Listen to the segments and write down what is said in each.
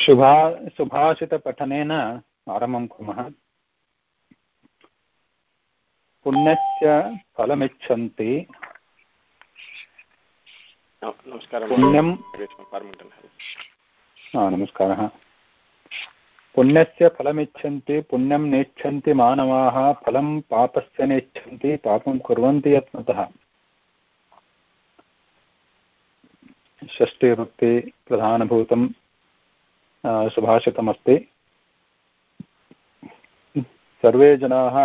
शुभा सुभाषितपठनेन आरम्भं कुर्मः। पुण्यस्य फलमिच्छन्ति। पुण्यं नमस्कारः। पुण्यस्य फलमिच्छन्ति पुण्यं नेच्छन्ति मानवाः फलं पापस्य नेच्छन्ति पापं कुर्वन्ति यत्नतः। षष्टिवृत्ति प्रधानभूतं सुभाषितमस्ति। सर्वे जनाः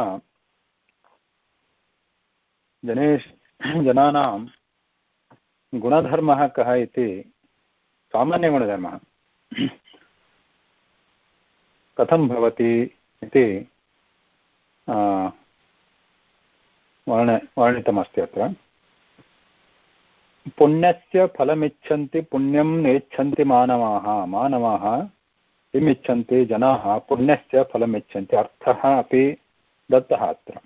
जने जनानां गुणधर्मः कः इति सामान्यगुणधर्मः कथं भवति इति वर्ण वर्णितमस्ति अत्र। पुण्यस्य फलमिच्छन्ति, पुण्यं नेच्छन्ति मानवाः। मानवाः किम् इच्छन्ति जनाः? पुण्यस्य फलमिच्छन्ति। अर्थः अपि दत्तः अत्र।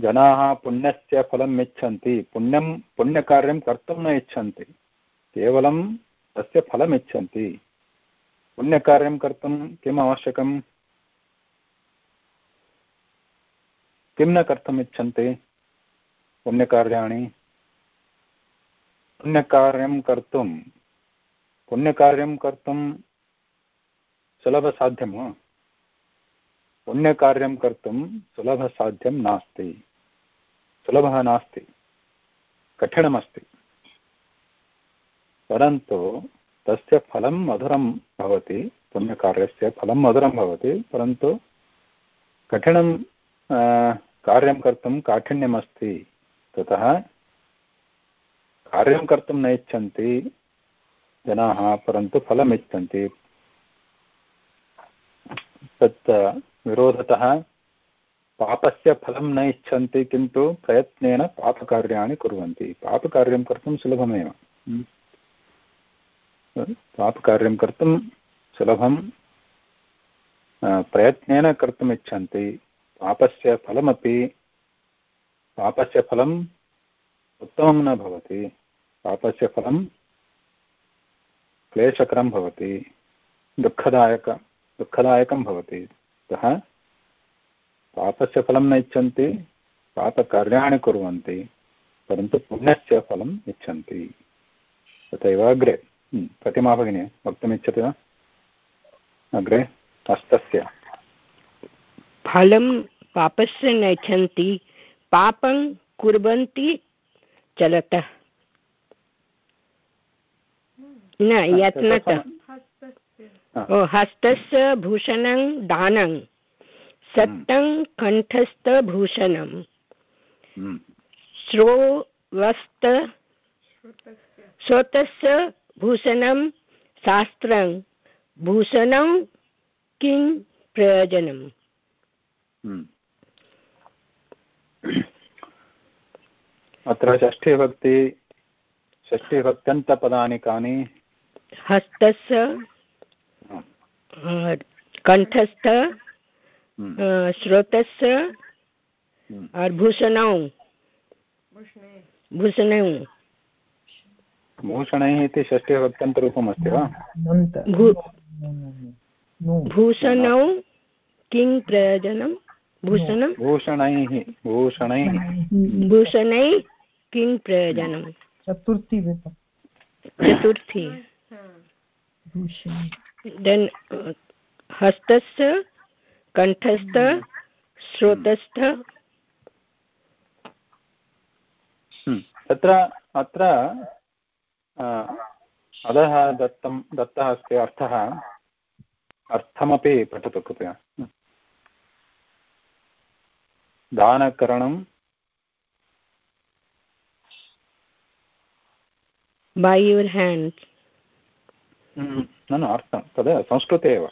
जनाः पुण्यस्य फलम् इच्छन्ति पुण्यं, पुण्यकार्यं कर्तुं न इच्छन्ति। केवलं तस्य फलम् इच्छन्ति पुण्यकार्यं कर्तुं किम् किं न कर्तुम् पुण्यकार्याणि? पुण्यकार्यं कर्तुं पुण्यकार्यं कर्तुं सुलभसाध्यं वा? पुण्यकार्यं कर्तुं सुलभसाध्यं नास्ति। सुलभः नास्ति। कठिनमस्ति। परन्तु तस्य फलं मधुरं भवति, पुण्यकार्यस्य फलं मधुरं भवति, परन्तु कठिनं कार्यं कर्तुं काठिन्यमस्ति। ततः कार्यं कर्तुं न इच्छन्ति, जनाः, परन्तु फलम् इच्छन्ति तत् विरोधतः पापस्य फलं न इच्छन्ति, किन्तु प्रयत्नेन पापकार्याणि कुर्वन्ति। पापकार्यं कर्तुं सुलभमेव। हम्म। पापकार्यं कर्तुं सुलभं प्रयत्नेन कर्तुम् इच्छन्ति। पापस्य फलमपि, पापस्य फलम् उत्तमं न भवति। पापस्य फलं क्लेशकरं भवति। दुःखदायक, दुःखदायकं भवति। अतः पापस्य फलं न इच्छन्ति पापकार्याणि कुर्वन्ति, परन्तु पुण्यस्य फलम् इच्छन्ति। तथैव अग्रे। प्रतिमा भगिनी, वक्तुमिच्छति वा? अग्रे, हस्तस्य। फलं पापस्य न इच्छन्ति, पापं कुर्वन्ति चलतः। न यत्नतः। ओ हस्तस्य भूषणं दानं। सत्तं कण्ठस्थभूषणं। श्रोवस्त श्रोतस्य। भूषणं शास्त्रं। भूषणं किं प्रयोजनम्? अत्र षष्ठीभक्ति षष्ठीभक्त्यन्तपदानि कानि? हस्तस्य कंठस्थ हम्म। श्रोतस्य हम्म। और भूषणौ। भूषणौ। भूषणैः। इति षष्ठीभक्त्यन्तरूपम् अस्ति वा भूषणौ किं प्रयोजनं? भूषणं भूषणैः। भूषणैः। भूषणैः किं प्रयोजनं चतुर्थी चतुर्थी। देन् हस्तस्य कण्ठस्थ श्रोतस्थ हम्म, तत्र अत्र अधः दत्तं दत्तः अस्ति अर्थः। अर्थमपि पठतु कृपया। दानकरणं by your hands न न अर्थं तद् संस्कृते एव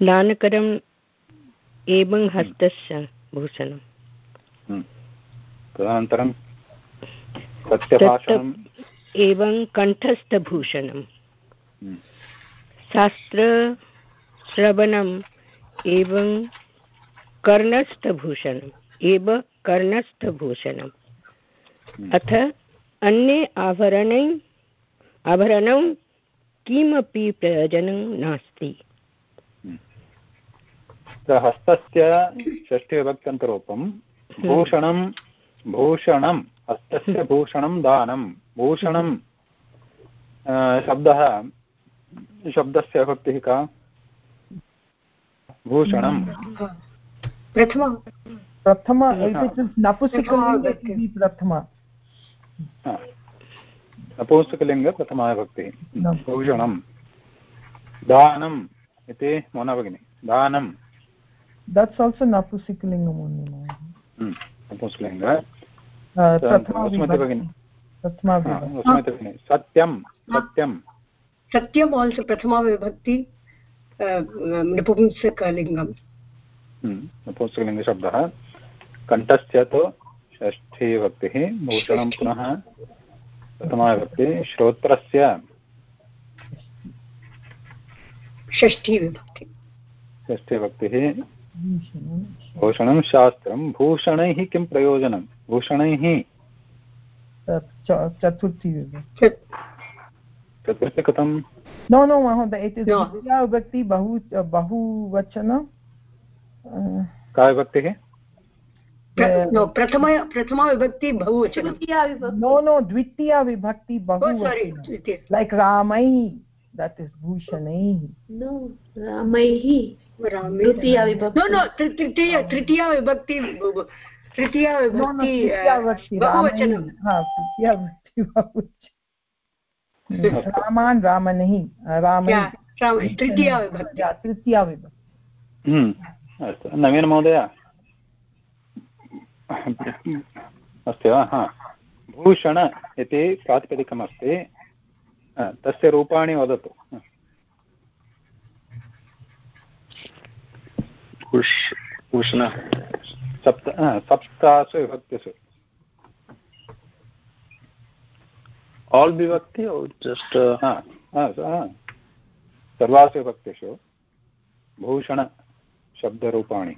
दानकरम् एवं हस्तस्य भूषणं तदनन्तरं एवं कण्ठस्थभूषणं शास्त्रश्रवणम् एवं कर्णस्थभूषणम् एव कर्णस्थभूषणम् अथ अन्ये आभरणै आभरणं किमपि प्रयोजनं नास्ति। हस्तस्य षष्ठीविभक्त्यन्तरूपं भूषणं भूषणं हस्तस्य भूषणं दानं भूषणं शब्दः शब्दस्य भक्तिः का? भूषणं। प्रथम। प्रथम नपुंसकलिङ्ग प्रथम। नपुंसकलिङ्ग प्रथमा भक्तिः भूषणं दानम् इति मोना भगिनि दानं only hmm napusikalingam सत्यं सत्यं सत्यम् आल्सो प्रथमा विभक्ति नपुंसकलिङ्गं नपुंसकलिङ्गशब्दः कण्ठस्य तु षष्ठी विभक्तिः भूषणं पुनः प्रथमा विभक्तिः श्रोत्रस्य षष्ठी विभक्ति षष्ठी विभक्तिः भूषणं शास्त्रं। भूषणैः किं प्रयोजनं? भूषणैः चतुर्थी चतुर्थी कथं नो नो महोदय बहु बहुवचन का विभक्तिः? प्रथम प्रथमा विभक्ति बहुवचनं. नो नो द्वितीया विभक्ति बहु लैक् रामैः दट् इस् भूषणैः रामैः तृतीया विभक्ति तृतीया तृतीया विभक्ति तृतीया विभक्ति बहुवचनं. तृतीया विभक्ति रामान् रामनिः राम तृतीया विभक्ति तृतीया विभक्ति अस्तु नवीनमहोदय अस्ति वा हा. भूषण इति प्रातिपदिकमस्ति. तस्य रूपाणि वदतु. उष्ण सप्त सप्तासु विभक्तिषु all विभक्ति just uh... सर्वासु विभक्तिषु. भूषणशब्दरूपाणि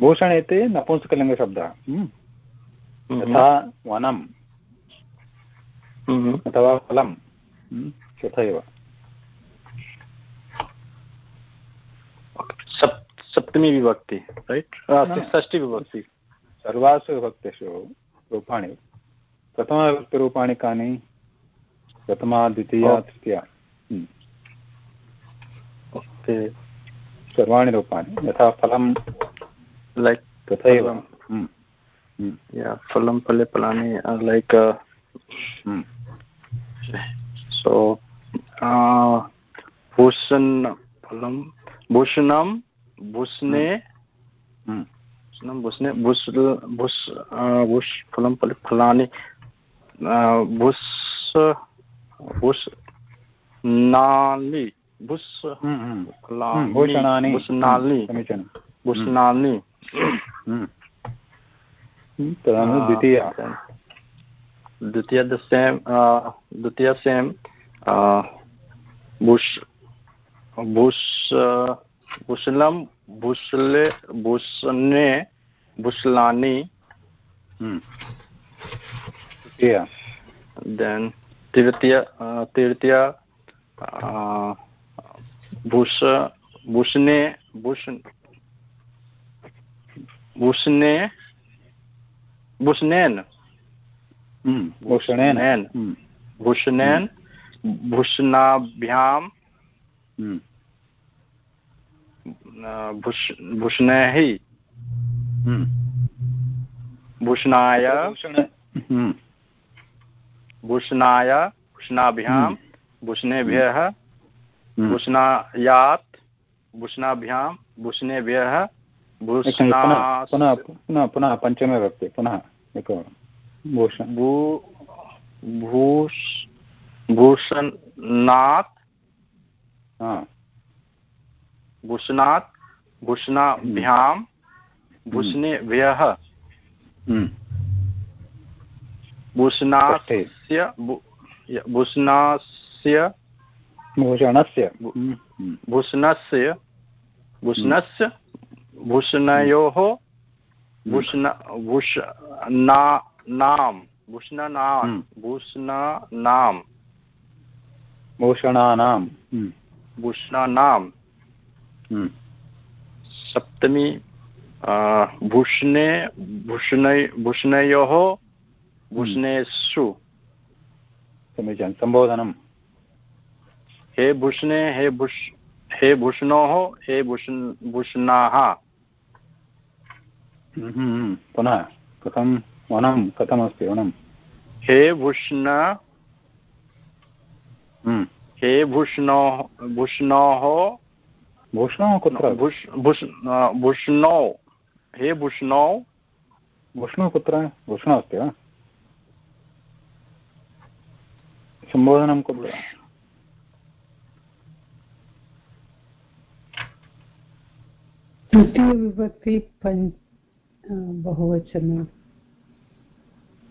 भूषण इति नपुंसकलिङ्गशब्दः यथा वनम्। अथवा फलं तथैव सप्तमी विभक्ति रैट् षष्टि विभक्ति। सर्वासु विभक्तिषु रूपाणि। प्रथमविभक्तिरूपाणि कानि? प्रथमा द्वितीया तृतीया। सर्वाणि रूपाणि। यथा फलं लैक् तथैव फलं फले फलानि लैक् सो भूषण फलं भूषणं भूषणे भूषणे भूष भूष भूष फलं फलानि भूष भूष नाली भूष भूषणानि। भूषणानि भूषणानि तदनु द्वितीया द्वितीय द सेम् द्वितीय सेम् भूष भूष भूषलं भूषले भूषणे भूषलानि देन् तृतीय तृतीय भूष भूषणे भूषण भूषणे भूषणेन भूषणेन भूषणेन भूषणाभ्यां भूषणैः भूषणाय भूषणाय भूषणाभ्यां भूषणेभ्यः भूषणायात् भूषणाभ्यां भूषणेभ्यः भूषणा पुनः पुनः पुनः पञ्चमे भक्ति पुनः एकवारं। भूषण। भू भूष भूषणात् भूषणात् भूषणाभ्यां भूषणेभ्यः। भूषणास्य भूषणस्य भूषणस्य। भूषणस्य भूषणस्य भूषणयोः भूषण भूषणानां भूषणानां हम्म। भूषणानां भूषणानां हम्म, भूषणानां हम्म, सप्तमी भूषणे भूषणै भूषणयोः भूषणेषु समीचीनं। सम्बोधनं हे भूषणे हे भूष हे भूषणोः हे भूषण भूषणाः हम्म, हम्म, पुनः कथं वनं कथमस्ति वनं? हे भूषण। हम्म, हे भूषणो भूषणोः। भूषणः कुत्र? भूष भूष हे भूषणौ। भूषणः कुत्र? भूषणः अस्ति वा? सम्बोधनं कुत्र? तृतीयविभक्ति पञ्च बहुवचन।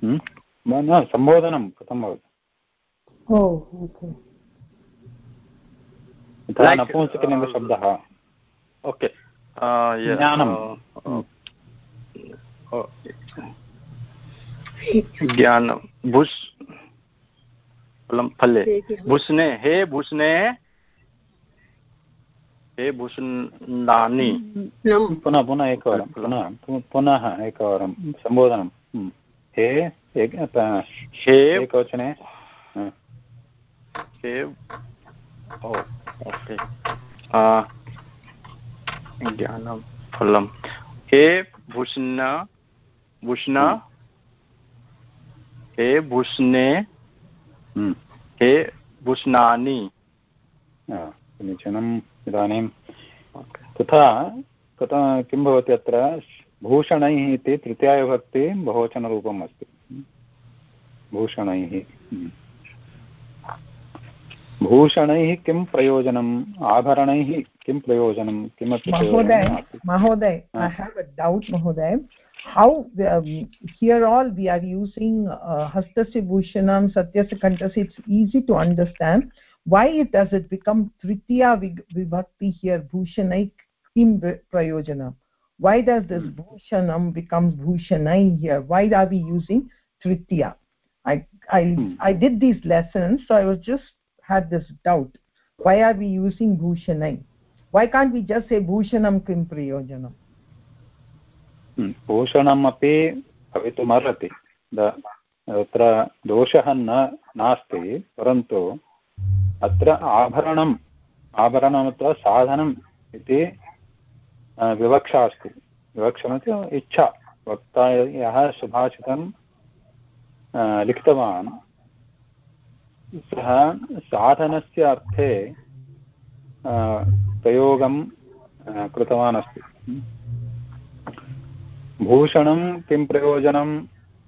हम्म? न सम्बोधनं कथं भवति? Oh okay. नपुंसकलिङ्गशब्दः ओके। य- ज्ञानम्। अ, अ, ज्ञानं भूष फलं फले। भूषणे हे भूषणे हे भूषणानि। पुनः पुनः एकवारं पुनः पुनः एकवारं सम्बोधनं। हे। हे एकवचने। हे। ओ ओके। अ, ज्ञानं फलं हे भूषण भूषण। हे। भूषणे। हे। भूषणानि। समीचीनम्। इदानीं तथा तथा किं भवति अत्र भूषणैः इति तृतीयाविभक्ति बहुवचनरूपम् अस्ति भूषणैः हम्म। भूषणैः किं प्रयोजनम् आभरणैः किं प्रयोजनं किमपि। Mahoday, I Ah. have a doubt, Mahoday. How um, here all we are using uh, Hastasya Bhushanam, Satyasya Kantasya, it's easy to understand. Why it does it become Tritiya vig- Vibhakti here, Bhushanai Kim vi- Prayojanam? Why does this Bhushanam becomes Bhushanai here? Why are we using Tritiya? I, I, Hmm. I did these lessons, so I was just had this doubt. Why are we using Bhushanai? why can't we just say bhushanam kim prayojanam हम्म, भूषणमपि भवितुमर्हति the- अत्र दोषः न नास्ति परन्तु अत्र आभरणम् आभरणम् अथवा साधनम् इति विवक्षा अस्ति। विवक्षमिति इच्छा। वक्ता यः सुभाषितं लिखितवान्। सः साधनस्य अर्थे प्रयोगं कृतवान् अस्ति। भूषणं किं प्रयोजनं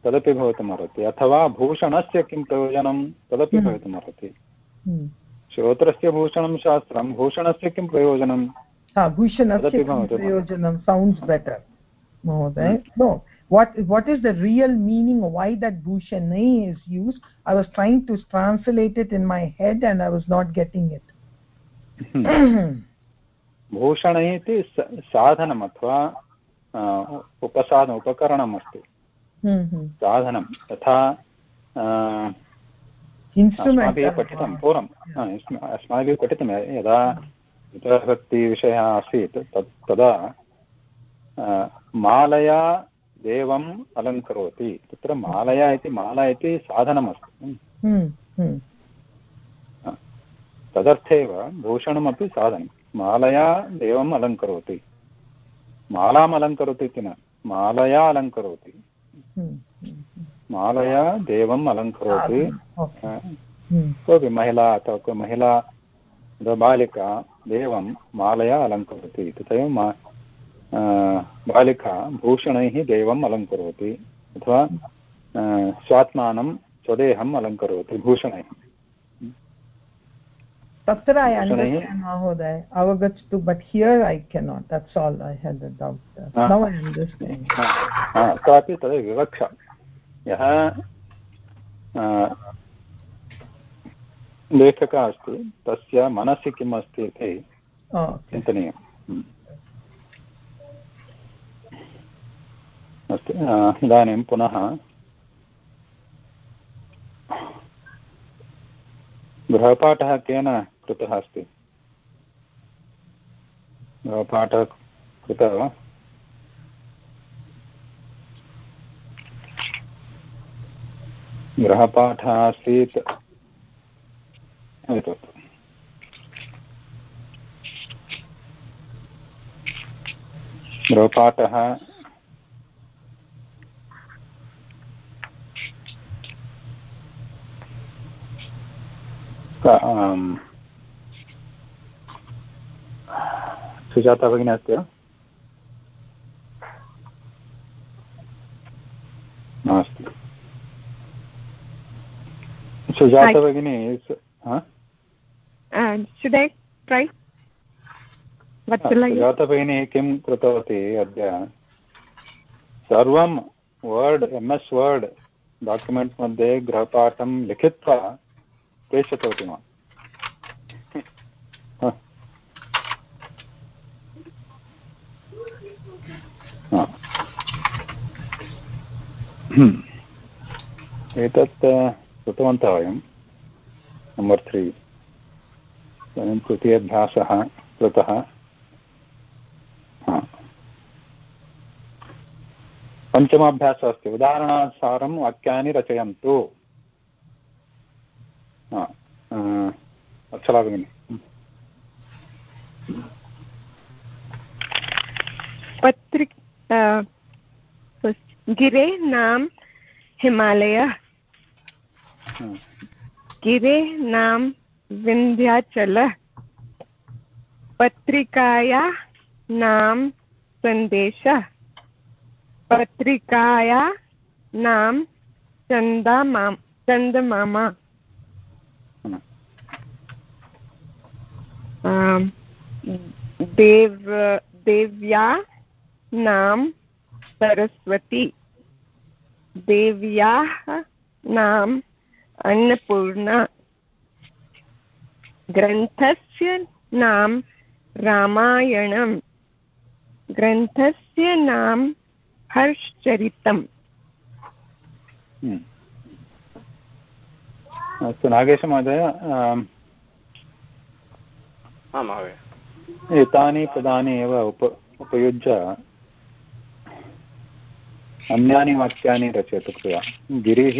तदपि भवितुमर्हति। अथवा भूषणस्य किं प्रयोजनं तदपि Hmm. भवितुमर्हति. श्रोत्रस्य भूषणं शास्त्रं भूषणस्य किं प्रयोजनं prayojanam sounds better mahoday no what what is the real meaning why that bhushanai is used i was trying to translate it in my head and i was not getting it भूषणैः इति स- साधनम् अथवा अ, उपसाधन उपकरणम् अस्ति hmm, hmm. साधनं तथा अ, instrument अस्माभिः पठितं पूर्वं। अस्म- अस्माभिः पठितं यदा वितरभक्तिविषयः आसीत् तत् तदा मालया देवम् अलङ्करोति। तत्र मालया इति माला इति साधनमस्ति। hmm, hmm. तदर्थेव भूषणमपि साधनं। मालया देवम् अलङ्करोति। मालाम् अलङ्करोति इति न मालया अलङ्करोति। hmm. मालया देवम् अलङ्करोति। अ, hmm. कोऽपि महिला अथवा कोऽपि महिला अथवा बालिका देवं मालया अलङ्करोति। तथैव मा बालिका भूषणैः देवम् अलङ्करोति। अथवा स्वात्मानं स्वदेहम् अलङ्करोति भूषणैः। tatra i Shall I- understand mahoday avagachtu but here i cannot. That's all i had a doubt. there. Ah. now i understand. हा, हा, अत्रापि तद् विवक्षा। यः लेखकः अस्ति तस्य मनसि किम् अस्ति इति चिन्तनीयम्। अस्तु इदानीं पुनः गृहपाठः केन कृतः अस्ति? गृहपाठः कृतः वा गृहपाठः आसीत् एतत्। गृहपाठः। सुजाता भगिनी अस्ति वा नास्ति सुजाता भगिनी shall I use? सुजाता भगिनी किं कृतवती अद्य? सर्वं Word M S Word document मध्ये गृहपाठं लिखित्वा प्रेषितवती माम्। एतत् कृतवन्तः वयं. नम्बर् त्री इदानीं तृतीयाभ्यासः कृतः. पञ्चमाभ्यासः अस्ति. उदाहरणानुसारं वाक्यानि रचयन्तु. अक्षरा भगिनि. पत्रिक गिरे नाम हिमालयः। गिरे नाम विन्ध्याचलः। पत्रिकाया नाम सन्देशः। पत्रिकाया नाम चन्दा चन्दमामा देव, देव्या नाम सरस्वती। देव्याः नाम अन्नपूर्णा ग्रन्थस्य नाम रामायणं ग्रन्थस्य नाम हर्षचरितम्। अस्तु नागेशमहोदय एतानि पदानि एव उप उपयुज्य अन्यानि वाक्यानि रचयतु कृपया गिरिः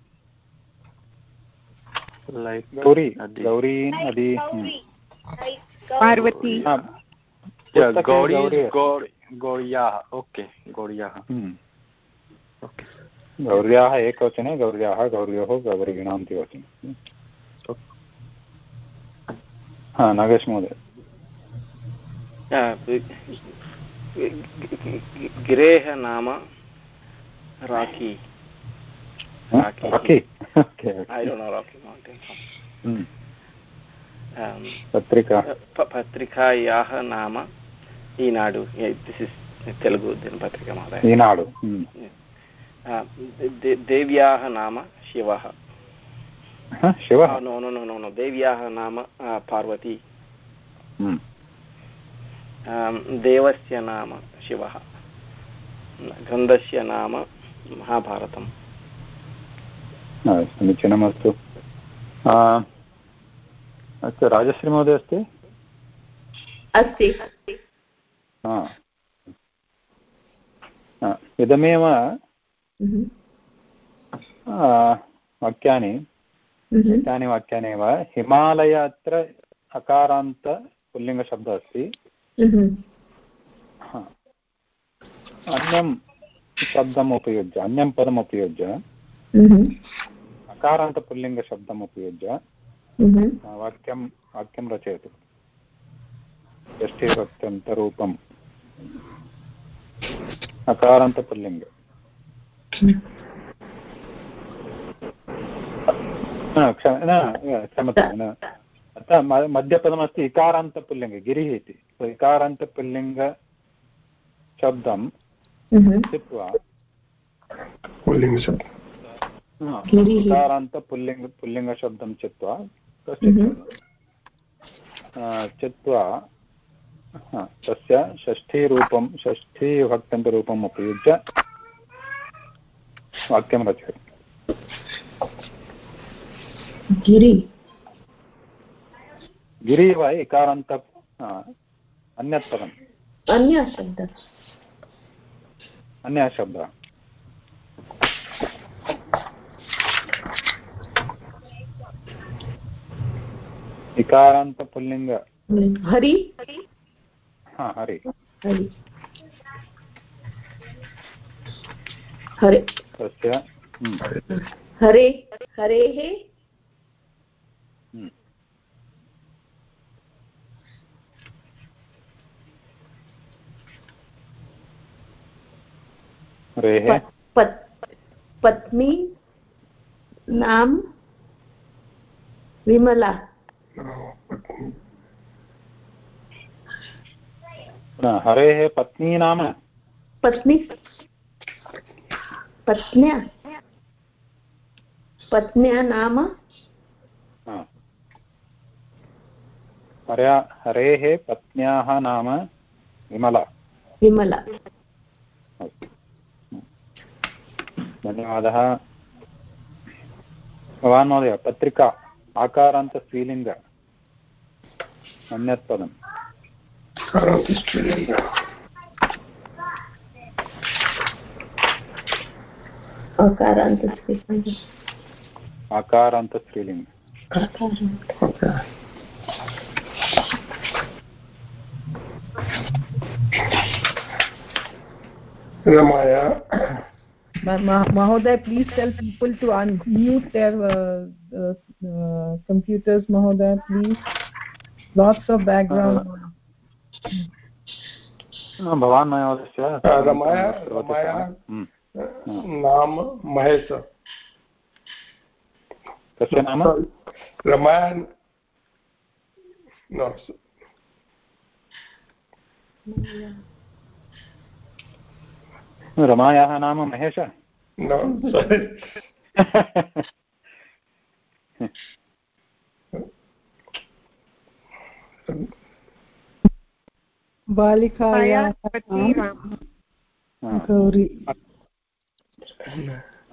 like गौरी नदी गौरी नदी पार्वती. yeah पुस्तके गौरी गौरी गौरी गौर्याः ओके गौर्याः. हम्म। ओके गौर्याः एकवचने गौर्याः गौर्योः गौरीणां द्विवचने हा नागेश महोदय. गिरेः नाम Rocky. Rocky. Rocky okay I don't know Rocky Mountain. Hmm. Um, पत्रिका पत्रिकायाः नाम ईनाडु दिस् इस् तेलुगु दिनपत्रिका महोदय ईनाडु देव्याः नाम शिवः हा, शिवः no no no no no देव्याः नाम पार्वती देवस्य नाम शिवः ग्रन्थस्य नाम महाभारतम् समीचीनमस्तु आ, अस्तु राजश्रीमहोदय अस्ति अस्ति हा हा, इदमेव Mhm. आ, वाक्यानि Mhm. एतानि वाक्यानि एव हिमालय अत्र अकारान्त पुल्लिङ्गशब्दः अस्ति Mhm. हा। अन्यं शब्दम् उपयुज्य अन्यं पदम् उपयुज्य Mhm. अकारान्तपुल्लिङ्गशब्दम् उपयुज्य Mhm. आ, वाक्यं वाक्यं रचयतु। षष्ठीभक्त्यन्तरूपम् अकारान्तपुल्लिङ्ग न न क्षम्यतां अतः मध्यपदमस्ति इकारान्तपुल्लिङ्ग गिरिः इति। इकारान्तपुल्लिङ्गशब्दं चित्वा पुल्लिङ्गशब्दः गिरिः। इकारान्तपुल्लिङ्ग पुल्लिङ्गशब्दं चित्वा कश्चित् आ, चित्वा हा, तस्य षष्ठीरूपं षष्ठीविभक्त्यन्तरूपम् उपयुज्य वाक्यं रचयति गिरि। गिरिः वा इकारान्त अन्यत् पदम्। अन्य शब्दः अन्यः शब्दः इकारान्तपुल्लिङ्ग हरि? हा हरि। हरि। हरे। तस्य हम्म, हरे हरेः। हम्म। पत्नी नाम विमला पुनः हरेः पत्नी नाम? पत्नी। पत्न्या। पत्न्या नाम? हर्या हरेः पत्न्याः नाम विमला। विमला। धन्यवादः। भवान् महोदय पत्रिका आकारान्तस्त्रीलिङ्ग अन्यत् पदम्। कारान्तस्त्रीलिङ्ग अकारान्त आकारान्तस्त्रीलिङ्ग ओके रमाया Ma- Ma- Mahoday, please tell people to unmute their uh, uh, uh, computers, Mahoday, please. Lots of background. भवान् महोदयस्य रमाया रमाया हम्म। नाम महेश। कस्य नाम रमाया रमायाः नाम महेश. बालिकायाः पत्नी राम हा, गौरी।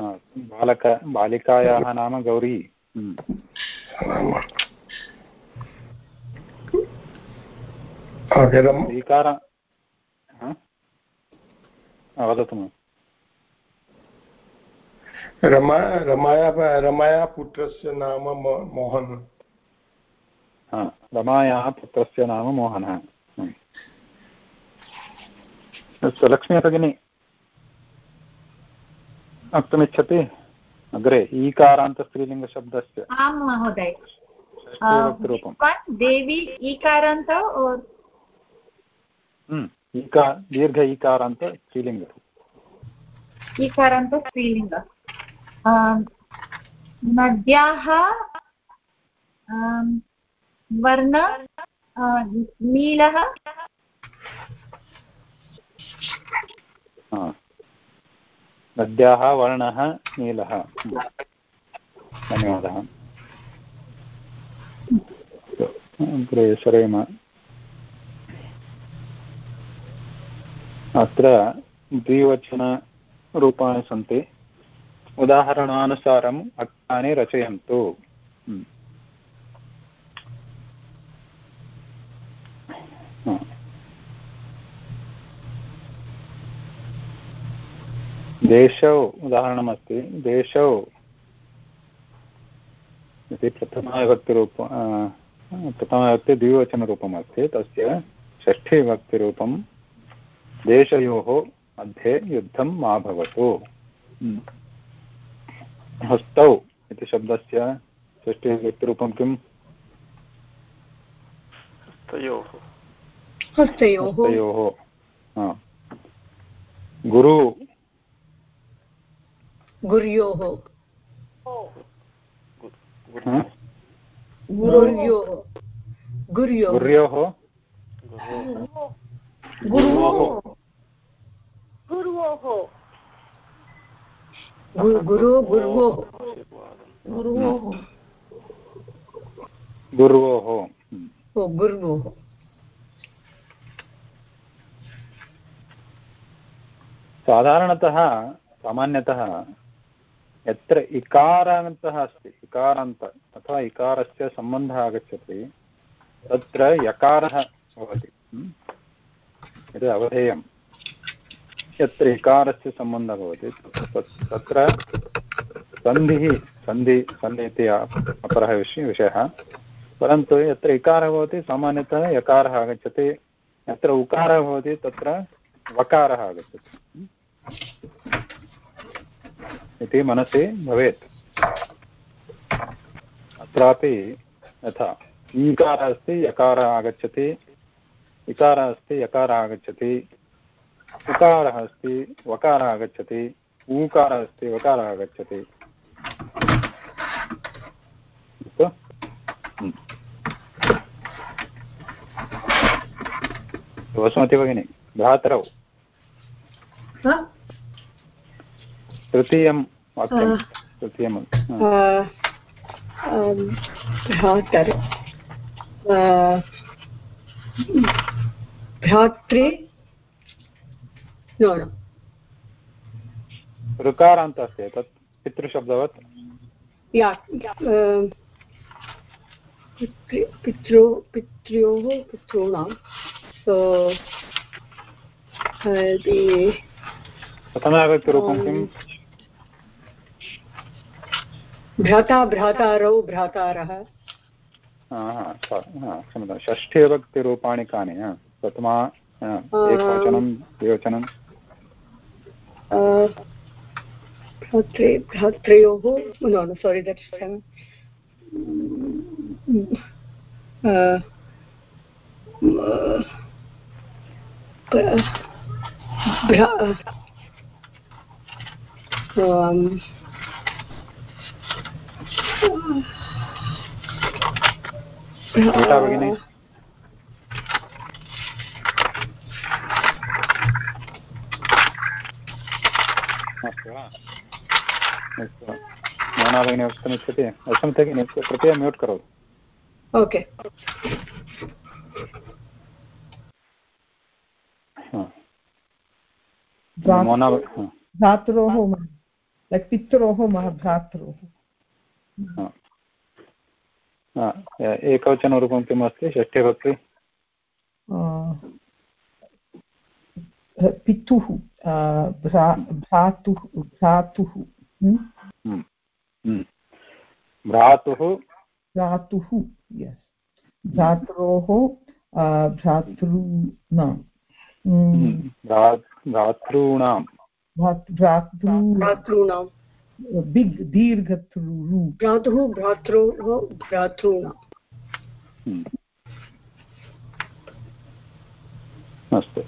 हा, बालक बालिकायाः नाम गौरी। हम्म। ईकार हा? हा, वदतु रमा रमाया रमाया पुत्रस्य नाम मोहन। हा, रमायाः पुत्रस्य नाम मोहनः। हम्म। अस्तु लक्ष्मी भगिनी। वक्तुमिच्छति? अग्रे ईकारान्तस्त्रीलिङ्गशब्दस्य। आं महोदय। देवी ईकारान्त और हम्म, ईका दीर्घ ईकारान्त स्त्रीलिङ्ग। ईकारान्त स्त्रीलिङ्ग। नद्याः वर्ण नीलः। नद्याः वर्णः नीलः. हम्म। धन्यवादः. अग्रे सरेम अत्र द्विवचनरूपाणि सन्ति. उदाहरणानुसारम् अक्षराणि रचयन्तु. हम्म। देशौ उदाहरणमस्ति देशौ इति प्रथमाविभक्तिरूप प्रथमाविभक्ति द्विवचनरूपम् अस्ति तस्य षष्ठीविभक्तिरूपं देशयोः मध्ये युद्धं मा भवतु। हम्म। हस्तौ इति शब्दस्य षष्ठीविभक्तिरूपं किम्? हस्तयोः। हस्तयोः। गुरु गुर्योः। गुर्योः। गुर्योः। गुरुवोः गुरो गुर्वोः। गुरुवोः। गुर्वोः। गुर्वोः। साधारणतः सामान्यतः यत्र इकारान्तः अस्ति। इकारान्त अथवा इकारस्य सम्बन्धः आगच्छति, तत्र यकारः भवति? यद् अवधेयं। यत्र इकारस्य सम्बन्धः भवति तत्र सन्धिः, सन्धि सन्धि इति अपरः विषय विषयः। परन्तु यत्र इकारः भवति, सामान्यतः यकारः आगच्छति। यत्र उकारः भवति, तत्र वकारः आगच्छति। इति मनसि भवेत् अत्रापि यथा, ईकारः अस्ति, यकारः आगच्छति, इकारः अस्ति, यकारः आगच्छति, उकारः अस्ति, वकारः आगच्छति, ऊकारः अस्ति, वकारः आगच्छति हम्म। वसुमति भगिनी, भ्रातरौ? तृतीयं वाक्यं. तृतीयं भ्रातर भ्रात्रे नो नो। अस्ति तत् पितृशब्दवत्। या पितृ पितृ पित्र्योः पितॄणां सो कथमागत्य रूपं किम्? भ्राता भ्रातारौ भ्रातारः हा, हा, हा, क्षम्यतां षष्ठीविभक्तिरूपाणि कानि प्रथमा एकवचनं द्विवचनं Uh, भ्रात्रे भ्रात्रयोः no sorry that's uh, भ्रा um, गीता भगिनी अस्तु वा अस्तु मोना भगिनी वक्तुमिच्छति वसन्त भगिनी कृपया म्यूट् करोतु हा। हा, भ्रातरोः लैक् पितरोः मह भ्रातरोः। हा, एकवचनरूपं किम् अस्ति षष्ठीभक्ति पितुः भ्रा- भ्रातुः भ्रातुः hmm? हम्म, हम्म। भ्रातुः? भ्रातुः यस् भ्रातरोः भ्रातॄणां. भ्रातॄणां। भ्रातॄणां. बिग् दीर्घतृ भ्रातुः भ्रात्रोः भ्रातॄणां हम्म। अस्तु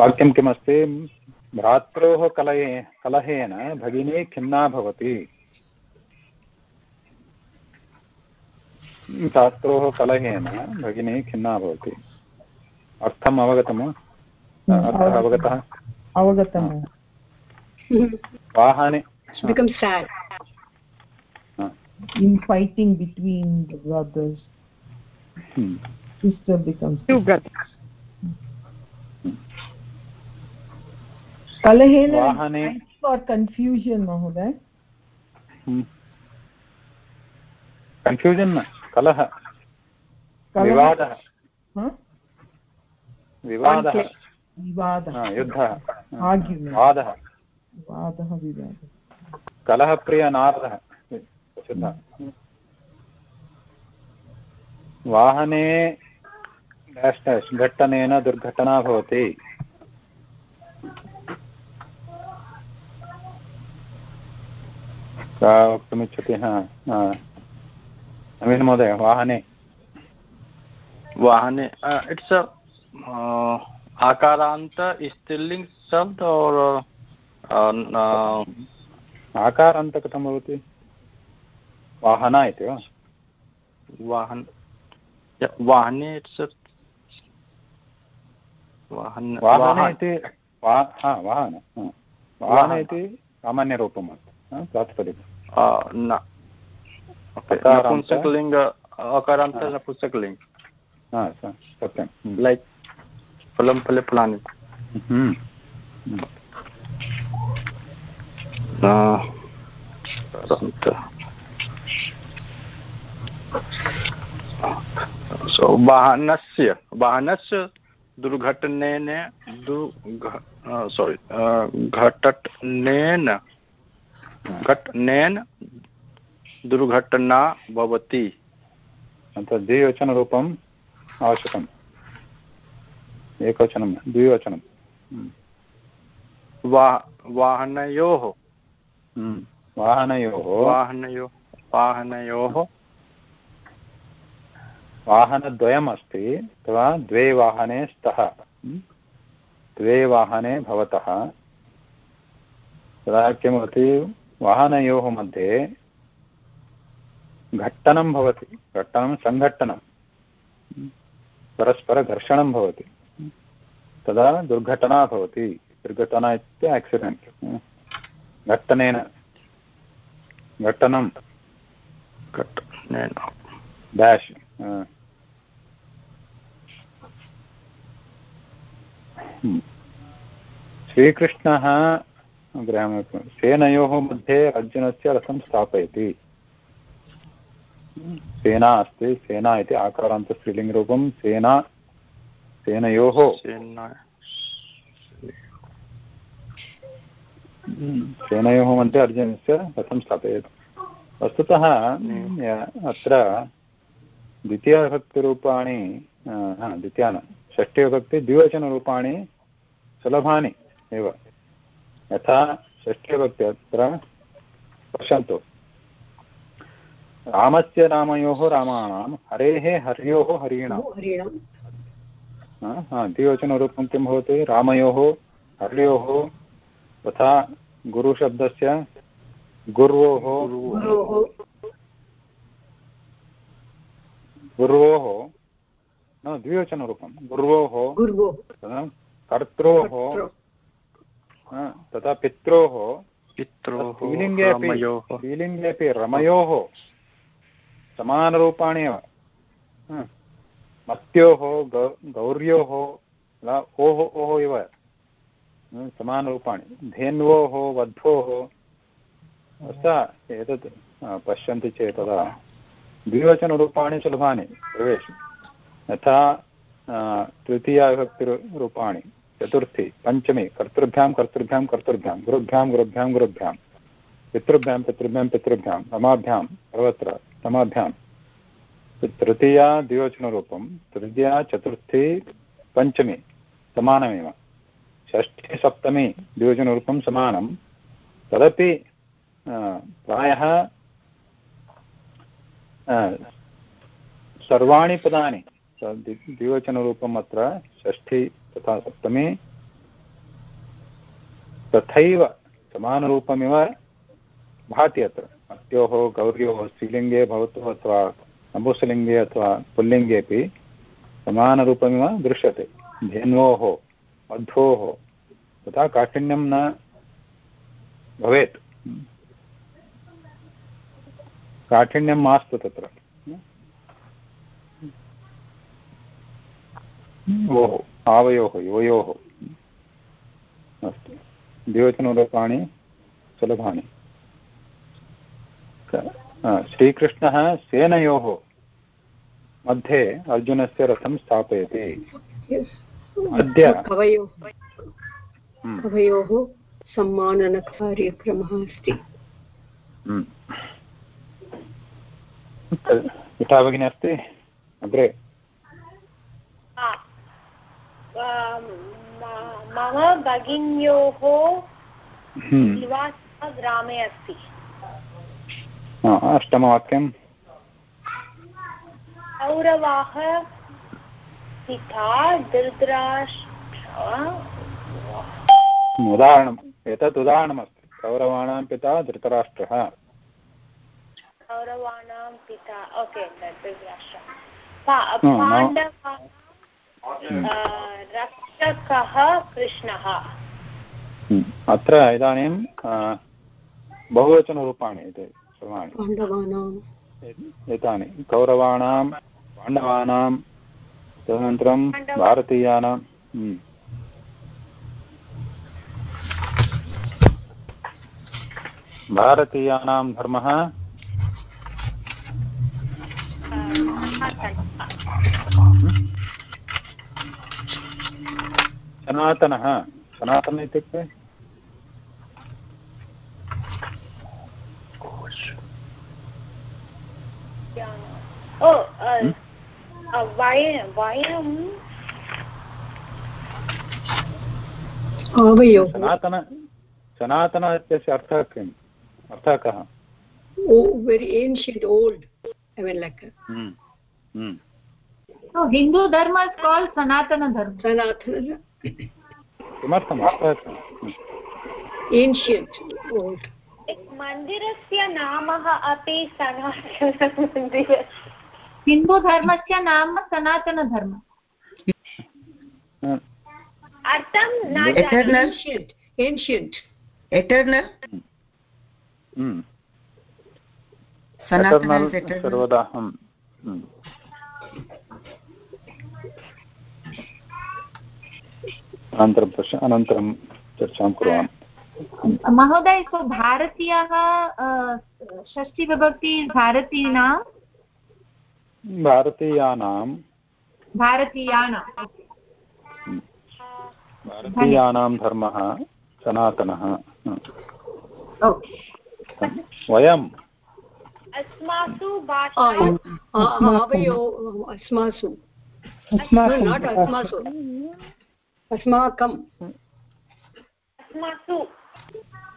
वाक्यं किमस्ति? भ्रात्रोः कलहे कलहेन भगिनी खिन्ना भवति। भ्रात्रोः कलहेन भगिनी खिन्ना भवति। अर्थम् अवगतं वा अर्थः अवगतः? अवगतं वाहने become sad in fighting between the brothers hmm. sister becomes Two brothers. कलहेन वाहने for confusion महोदय कन्फ्यूजन् न कलह कलह- विवादः huh? विवादः विवादः हा, युद्धः. वादः वादः विवादः कलहप्रिय नारदः वाहने डेश् डेश् घट्टनेन दुर्घटना भवति का वक्तुमिच्छति हा नवीन महोदय वाहने वाहने इट्स आकारांत स्त्रीलिंग शब्द और आकारान्त कथं भवति? वाहन इति वा? वाहन वाहने वाहन वाहन इति हा, वाहन हा। वाहन इति सामान्यरूपम् अकारान्त- नपुंसकलिङ्ग अकारान्त नपुंसकलिङ्ग सत्यं। लैक् फलं फले फलानि हम्म। हम्म। सो वाहनस्य वाहनस्य दुर्घटनेन दुर्घ सोरि घटनेन घटनेन दुर्घटना भवति द्विवचनरूपम् आवश्यकम् एकवचनं द्विवचनं हम्म। वा वाहनयोः हम्म। वाहनयोः वाहनयोः वाहनयोः वाहनद्वयम् अस्ति अथवा द्वे वाहने स्तः हम्म? द्वे वाहने भवतः तदा किं भवति वाहनयोः मध्ये घट्टनं भवति घट्टनं सङ्घट्टनं? परस्परघर्षणं भवति? तदा दुर्घटना भवति। दुर्घटना इत्युक्ते आक्सिडेण्ट् घट्टनेन। घट्टनं। डेश् श्रीकृष्णः गृहं सेनयोः मध्ये अर्जुनस्य रथं स्थापयति। सेना अस्ति। सेना इति आकारान्तस्त्रीलिङ्गरूपं सेना सेनयोः सेना सेनयोः मध्ये अर्जुनस्य रथं स्थापयति? वस्तुतः य- अत्र द्वितीयविभक्तिरूपाणि हा, द्वितीया न षष्ठीविभक्ति द्विवचनरूपाणि सुलभानि एव। यथा षष्ठीविभक्ति अत्र पश्यन्तु। रामस्य रामयोः रामाणां हरेः हर्योः हरीणां हरिणां द्विवचनरूपं किं भवति? रामयोः हर्योः तथा गुरुशब्दस्य गुर्वोः। गुरोः गुर्वोः। न द्विवचनरूपं गुर्वोः कर्त्रोः तथा पित्रोः। पित्रोः स्त्रीलिङ्गे अपि स्त्रीलिङ्गे अपि रमयोः। समानरूपाणि एव। हा, मत्योः, गौ, गौर्योः ओः ओः इव समानरूपाणि। धेन्वोः, वध्वोः अतः एतत् पश्यन्ति चेत् तदा द्विवचनरूपाणि सुलभानि प्रवेश यथा तृतीयाविभक्तिरूपाणि, चतुर्थी, पञ्चमी, कर्तृभ्यां कर्तृभ्यां कर्तृभ्यां, गुरुभ्यां गुरुभ्यां गुरुभ्यां, पितृभ्यां पितृभ्यां पितृभ्यां रमाभ्यां सर्वत्र रमाभ्यां तृतीया द्विवचनरूपं, तृतीया चतुर्थी पञ्चमी, समानमेव। षष्ठी सप्तमी द्विवचनरूपं समानं। तदपि प्रायः सर्वाणि पदानि द्विवचनरूपम् अत्र, षष्ठी तथा सप्तमी, तथैव समानरूपमिव भाति अत्र। अत्योः गौर्योः, स्त्रीलिङ्गे भवतु अथवा नपुंसलिङ्गे अथवा पुल्लिङ्गेपि समानरूपमिव दृश्यते। धेन्वोः, मध्वोः, तथा काठिन्यं न भवेत्। काठिन्यं मास्तु तत्र। ओः, आवयोः, युवयोः। अस्तु। द्विवचनरूपाणि सुलभानि। श्रीकृष्णः सेनयोः मध्ये अर्जुनस्य रथं स्थापयति। अद्य कवयोः हम्म, सम्माननकार्यक्रमः अस्ति। हम्म। तद् मिठा भगिनी अस्ति? अग्रे। मम भगिन्योः हम्म, निवासः ग्रामे अस्ति अष्टमवाक्यं कौरवाः पिता धृतराष्ट्र। उदाहरणम् एतत् उदाहरणमस्ति। कौरवाणां पिता धृतराष्ट्रः। कौरवाणां पिता ओके अ, रक्षकः कृष्णः। अत्र इदानीं बहुवचनरूपाणि इति सर्वाणि। पाण्डवानां। एतानि। कौरवाणां पाण्डवानां तदनन्तरं भारतीयानां हम्म। भारतीयानां धर्मः? सनातनः सनातनः। सनातन इत्युक्ते? ओ अ, अ, वयं वयं सनातन सनातन इत्यस्य अर्थः किम्? अर्थः कः? Very ancient old I mean like hmm. Hmm. So Hindu dharma is called Sanatana dharma. सनातन किमर्थम्? एन्शियण्ट् ओल्ड् मन्दिरस्य नामः अपि सनातनमन्दिरस्य हिंदू धर्मस्य नाम सनातन धर्म हम्म। अर्थं न Eternal. जाने ancient ancient eternal hmm. sanatana Eternal is eternal सर्वदा हम्म। हम्म। अनन्तरं पश्य अनन्तरं चर्चां कुर्मः महोदय सो भारतीयः अ, षष्ठीविभक्ति भारतीनां भारतीयानां भारतीयानां भारतीयानां धर्मः सनातनः। हम्म। ओके वयं अस्मासु। अस्मासु। नाट् अस्मासु। अस्माकम् अस्मासु।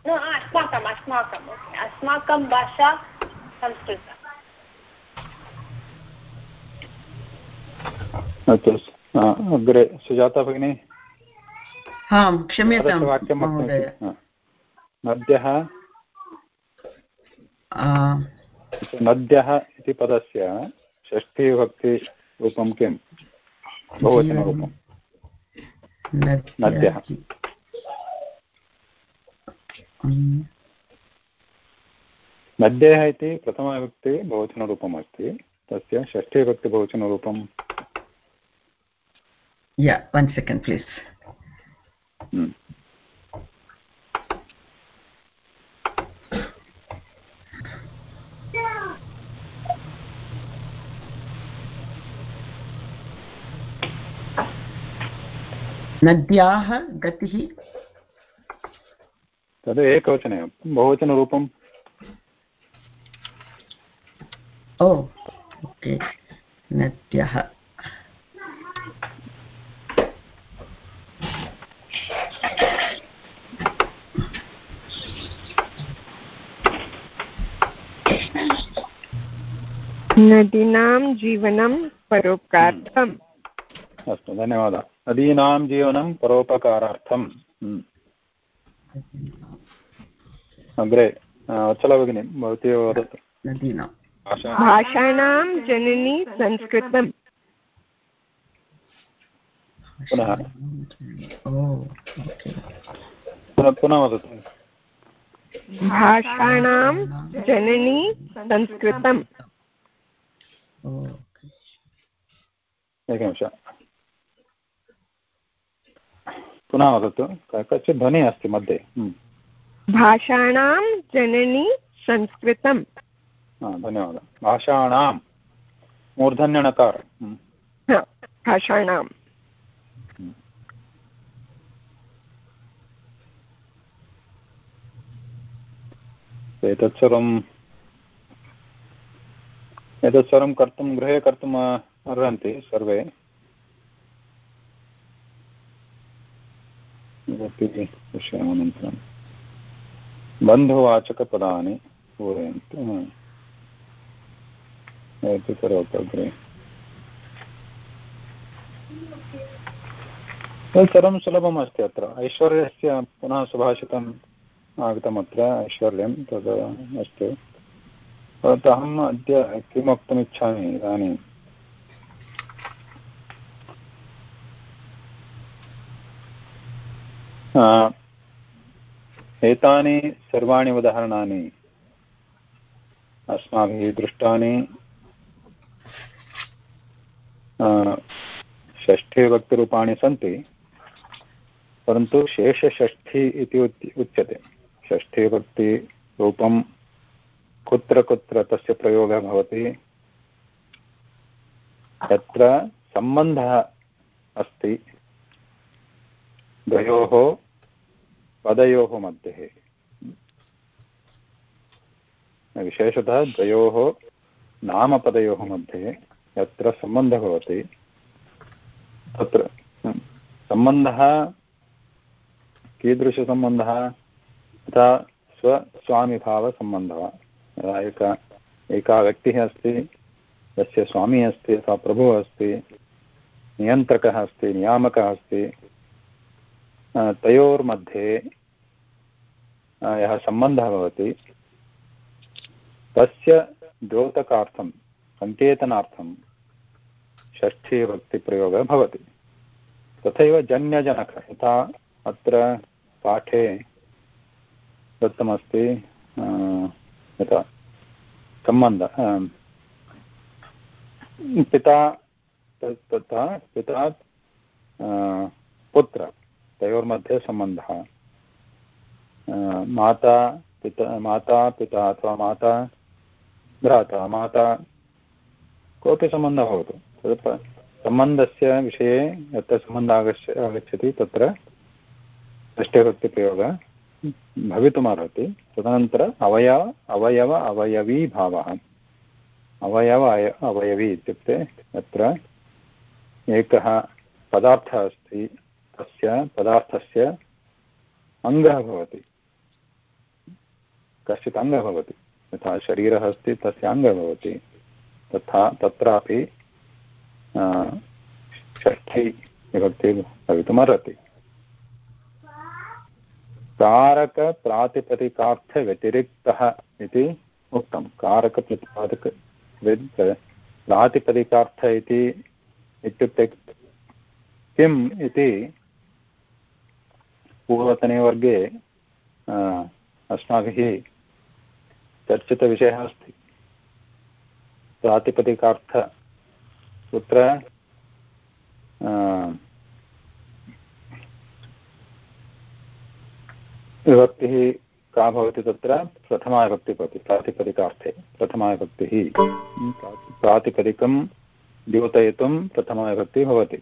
अस्माकम् अस्माकम् अस्माकं भाषा संस्कृतम्। अस्तु अग्रे सुजाता भगिनी। आं क्षम्यतां महोदय। नद्यः नद्यः इति पदस्य षष्ठीविभक्तिरूपं किं बहुवचनरूपं नद्यः नद्यः इति प्रथमविभक्ति बहुवचनरूपम् अस्ति तस्य षष्ठीविभक्तिबहुवचनरूपं yeah one second please. हम्म। नद्याः गतिः? तद् एकवचने बहुवचनरूपं ओ ओके। नद्यः नदीनां जीवनं परोपकार्थम्। अस्तु धन्यवादः। नदीनां जीवनं परोपकारार्थम्। हम्म। अग्रे अ, वत्सला भगिनी भवती एव वदतु। भाषाणां जननी संस्कृतम्। पुनः पुनः वदतु। भाषाणां जननी संस्कृतम्। एकनिमिष पुनः वदतु कश्चित् ध्वनिः अस्ति मध्ये? हम्म। भाषाणां जननी संस्कृतम्। हा, धन्यवादः। भाषाणां मूर्धन्यणकार। हम्म। भाषाणां। एतत् सर्वम् एतत् सर्वं कर्तुं गृहे कर्तुम् अर्हन्ति सर्वे। इतोपि विषयमनन्तरं बन्धुवाचकपदानि पूरयन्तु। एतत् करोतु अग्रे तत् सर्वं सुलभमस्ति अत्र। ऐश्वर्यस्य पुनः सुभाषितं आगतम् अत्र ऐश्वर्यं तद् अस्तु। परन्तु अहम् अद्य किं वक्तुमिच्छामि इदानीं? एतानि सर्वाणि उदाहरणानि। अस्माभिः दृष्टानि। षष्ठे भक्तिरूपाणि सन्ति। परन्तु शेषषष्ठी इति उच्यते। षष्ठे कुत्र कुत्र तस्य प्रयोगः भवति। तत्र सम्बन्धः अस्ति। द्वयोः पदयोः मध्ये। विशेषतः द्वयोः नामपदयोः मध्ये यत्र सम्बन्धः भवति, तत्र सम्बन्धः, कीदृशसम्बन्धः? तथा स्वस्वामिभावसम्बन्धः। एका एका व्यक्तिः अस्ति, यस्य स्वामी अस्ति, अथवा प्रभुः अस्ति, नियन्त्रकः अस्ति, नियामकः अस्ति तयोर्मध्ये यः सम्बन्धः भवति, तस्य द्योतकार्थं, सङ्केतनार्थं षष्ठीभक्तिप्रयोगः भवति। तथैव जन्यजनक, यथा अत्र पाठे दत्तमस्ति यथा। सम्बन्ध पिता तथा पिता पुत्र, तयोर्मध्ये सम्बन्धः। माता, पिता माता, पिता अथवा माता भ्राता माता, कोऽपि सम्बन्धः भवतु। तत् सम्बन्धस्य विषये यत्र सम्बन्धः आगच्छ, आगच्छति, तत्र षष्ठविभक्तिप्रयोगः भवितुमर्हति। तदनन्तर अवयव अवयव, अवयवी भावः। अवयव अवयवी इत्युक्ते यत्र एकः पदार्थः अस्ति, तस्य पदार्थस्य अङ्गः भवति। कश्चित् अङ्गः भवति। यथा शरीरः अस्ति, तस्य अङ्गः भवति। तथा, तत्रापि षष्ठी विभक्ति भवितुमर्हति। कारकप्रातिपदिकार्थव्यतिरिक्तः इति उक्तं। कारकप्रतिपादक प्रातिपदिकार्थ इति इत्युक्ते किम् इति पूर्वतने वर्गे अस्माभिः चर्चितविषयः अस्ति। प्रातिपदिकार्थ कुत्र विभक्तिः का भवति तत्र प्रथमा विभक्तिः भवति प्रातिपदिकार्थे प्रथमा विभक्तिः प्रातिपदिकं द्योतयितुं प्रथमा विभक्तिः भवति।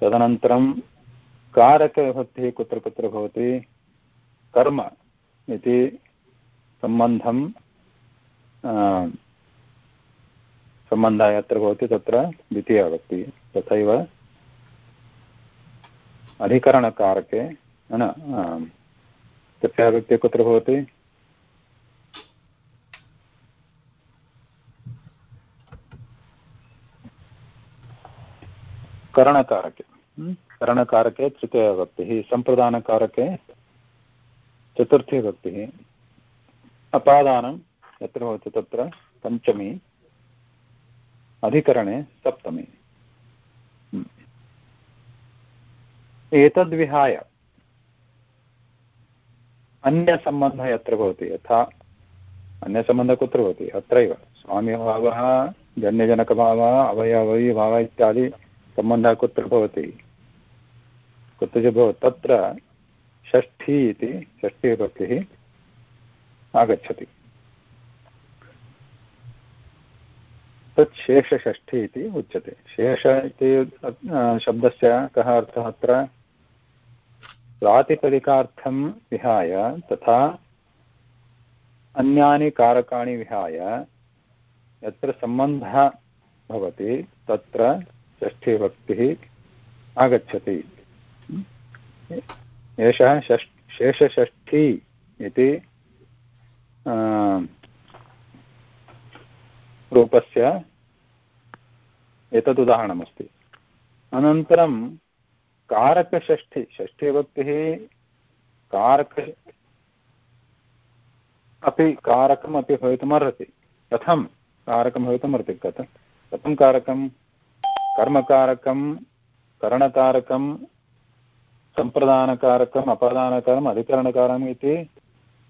तदनन्तरं कारकविभक्तिः कुत्र कुत्र भवति? कर्म इति सम्बन्धं सम्बन्धः यत्र भवति तत्र द्वितीया भक्तिः तथैव अधिकरणकारके न तस्याः व्यक्तिः कुत्र भवति करणकारके। करणकारके तृतीयभक्तिः सम्प्रदानकारके चतुर्थी भक्तिः। अपादानं यत्र भवति तत्र पञ्चमी अधिकरणे सप्तमी। एतद्विहाय अन्यसम्बन्धः यत्र भवति? यथा अन्यसम्बन्धः कुत्र भवति? अत्रैव। स्वाम्यभावः जन्यजनकभावः अवयवयीभावः इत्यादि सम्बन्धः कुत्र भवति? कुत्रचित् भवति? तत्र षष्ठी इति षष्ठीविभक्तिः आगच्छति। तत् शेषषष्ठी इति उच्यते। शेष इति शब्दस्य कः अर्थः अत्र? प्रातिपदिकार्थं विहाय तथा अन्यानि कारकाणि विहाय यत्र सम्बन्धः भवति तत्र षष्ठीभक्तिः आगच्छति। एषः षष्, शेषषष्ठी इति रूपस्य एतदुदाहरणमस्ति। अनन्तरं कारकषष्ठी, षष्ठीभक्तिः कारक अपि कारकम् अपि भवितुमर्हति। कथं कारकं भवितुमर्हति? कथं? कथं कारकं? कर्मकारकं, करणकारकं सम्प्रदानकारकम् अपादानकारम् अधिकरणकारकम् इति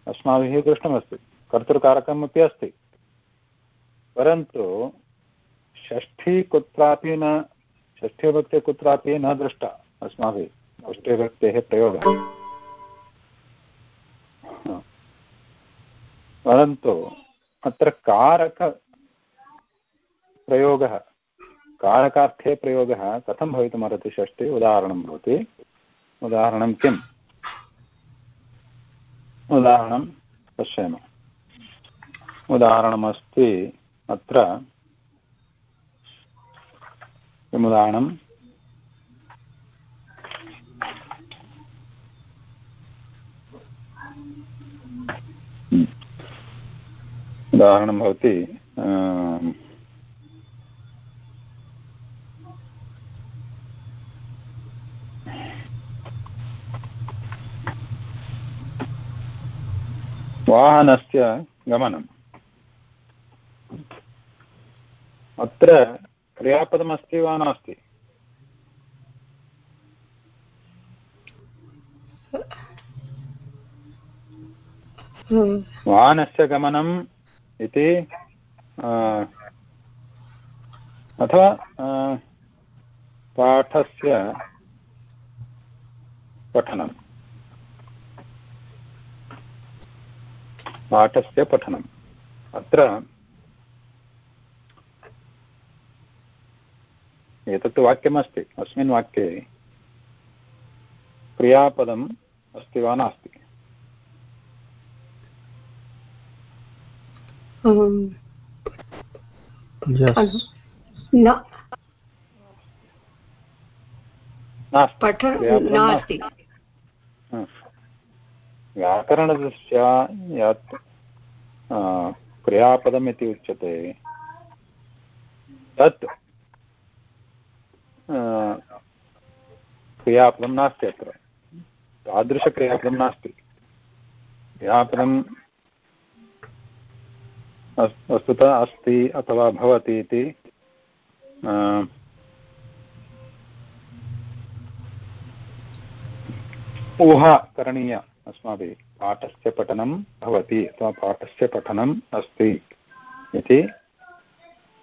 अस्माभिः दृष्टमस्ति। कर्तृकारकम् अपि अस्ति। परन्तु षष्ठी कुत्रापि न षष्ठीविभक्तिः कुत्रापि न दृष्टा। अस्माभिः षष्ठीविभक्तेः प्रयोगः परन्तु अत्र कारक प्रयोगः, कारकार्थे प्रयोगः कथं भवितुमर्हति षष्ठे उदाहरणं भवति। उदाहरणं किम्? उदाहरणं पश्याम। उदाहरणमस्ति अत्र किम् उदाहरणं भवति वाहनस्य गमनम्। अत्र क्रियापदमस्ति वा नास्ति? वाहनस्य गमनम् इति अथवा पाठस्य पठनम्। पाठस्य पठनम्। अत्र एतत् वाक्यमस्ति। अस्मिन् वाक्ये क्रियापदम् अस्ति वा नास्ति? नास्ति व्याकरणदृष्ट्या यत् क्रियापदम् इति उच्यते तत् क्रियापदं नास्ति अत्र तादृशक्रियापदं नास्ति क्रियापदं वस्तुतः अस्ति अथवा भवति इति। ऊहा करणीया अस्माभिः। पाठस्य पठनं भवति अथवा पाठस्य पठनम् अस्ति इति।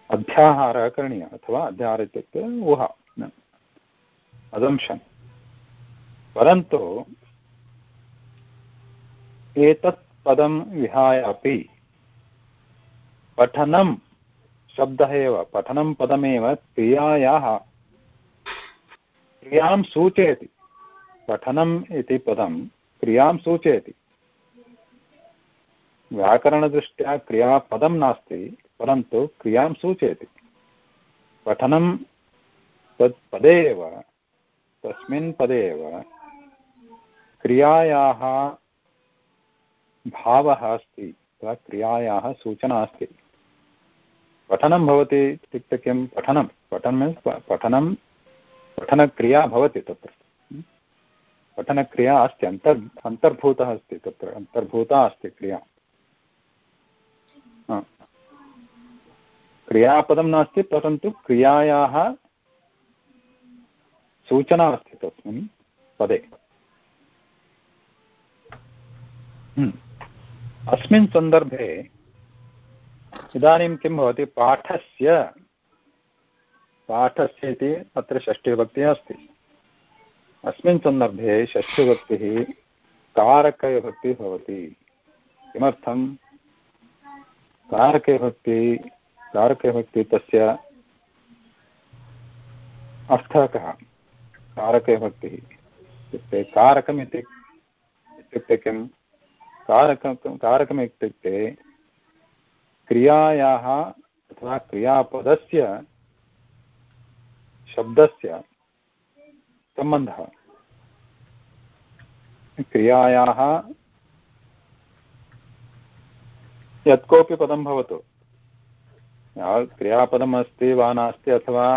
अध्याहारः करणीयः अथवा अध्याहारः इत्युक्ते ऊहा। अदंशन् परन्तु एतत् पदं विहाय अपि पठनं शब्दः एव, पठनं पदमेव क्रियायाः। क्रियाँ सूचयति। पठनम् इति पदं क्रियाँ सूचयति। व्याकरणदृष्ट्या क्रियापदं नास्ति, परन्तु क्रियाँ सूचयति। पठनं तत् पदे एव, तस्मिन् पदे एव क्रियायाः भावः अस्ति क्रियायाः सूचना अस्ति। पठनं भवति इत्युक्ते किं? पठनं. पठनं मीन्स् पठनं, पठनक्रिया भवति तत्र. पठनक्रिया अस्ति, अन्तर्, अन्तर्भूतः अस्ति तत्र. अन्तर्भूता अस्ति क्रिया. क्रियापदं नास्ति, परन्तु क्रियायाः सूचना अस्ति तस्मिन् पदे. अस्मिन् सन्दर्भे इदानीं किं भवति? पाठस्य। पाठस्य इति अत्र षष्ठीविभक्तिः अस्ति। अस्मिन् सन्दर्भे षष्ठीविभक्तिः कारकविभक्तिः भवति। किमर्थं? कारकविभक्तिः कारकविभक्तिः तस्य अर्थः कः? कारकविभक्तिः इत्युक्ते कारकम् इति इत्युक्ते किं? कारकं कारकम् इत्युक्ते क्रियायाः अथवा क्रियापदस्य शब्दस्य सम्बन्धः। क्रियायाः यत् कोऽपि पदं भवतु। क्रियापदम् अस्ति वा नास्ति अथवा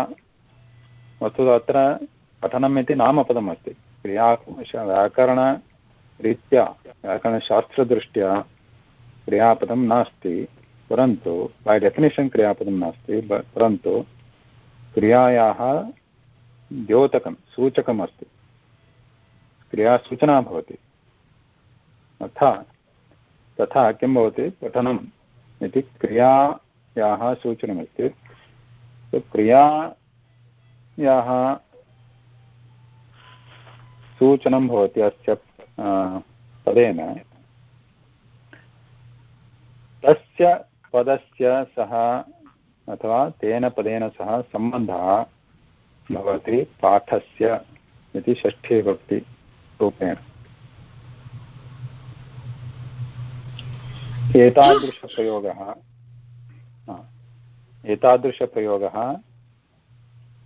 वस्तुतः अत्र पठनम् इति नामपदम् अस्ति। क्रिया व्याकरणरीत्या व्याकरणशास्त्रदृष्ट्या क्रियापदं नास्ति। परन्तु बै डेफिनेशन् क्रियापदं नास्ति परन्तु, क्रियायाः द्योतकं, सूचकम् अस्ति। क्रियासूचना भवति। तथा तथा किं भवति? पठनम् इति क्रियायाः सूचनमस्ति। तो क्रियायाः सूचनं भवति अस्य पदेन। तस्य पदस्य सह अथवा तेन पदेन सह सम्बन्धः भवति पाठस्य इति षष्ठी विभक्तिरूपेण एतादृशप्रयोगः एतादृशप्रयोगः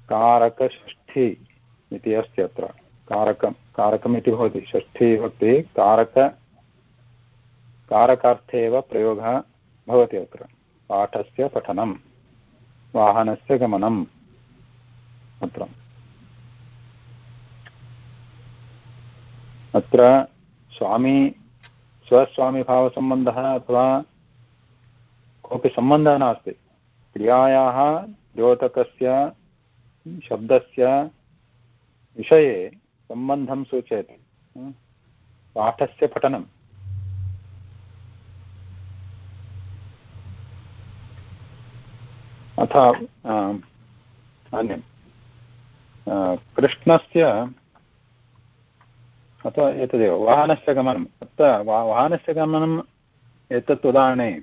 कारकषष्ठी इति अस्ति अत्र। कारकं कारकम् इति भवति। षष्ठी विभक्तिः कारक कारकार्थे एव प्रयोगः भवति अत्र। पाठस्य पठनं। वाहनस्य गमनम् अत्र। अत्र स्वामी, स्वस्वामिभावसम्बन्धः अथवा कोऽपि सम्बन्धः नास्ति। क्रियायाः द्योतकस्य शब्दस्य विषये सम्बन्धं सूचयति। पाठस्य पठनम्। अथ अन्यं कृष्णस्य अथवा एतदेव, वाहनस्य गमनम्। अत्र वा, वाहनस्य गमनम् एतत् उदाहरणे,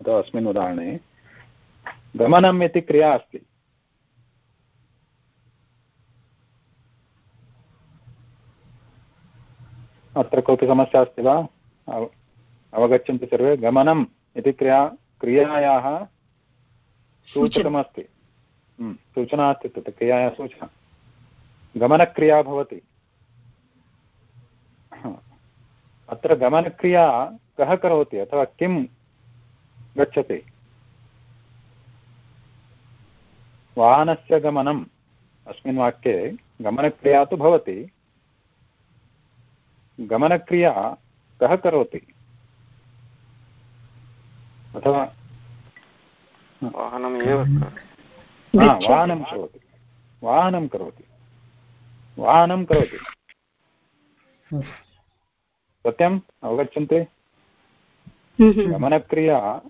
अथवा अस्मिन् उदाहरणे, गमनम् इति क्रिया अस्ति। अत्र कोऽपि समस्या अस्ति वा? अव- अवगच्छन्ति सर्वे। गमनम् इति क्रिया, क्रियायाः सूचकमस्ति हम्म, सूचना अस्ति तत् क्रियायाः सूचना। गमनक्रिया भवति। अत्र गमनक्रिया कः करोति अथवा किं गच्छति? वाहनस्य गमनम्। अस्मिन् वाक्ये गमनक्रिया तु भवति। गमनक्रिया कः करोति? अथवा वाहनम् एव हा, वाहनं करोति। वाहनं करोति। वाहनं करोति। सत्यम्? अवगच्छन्ति? गमनक्रिया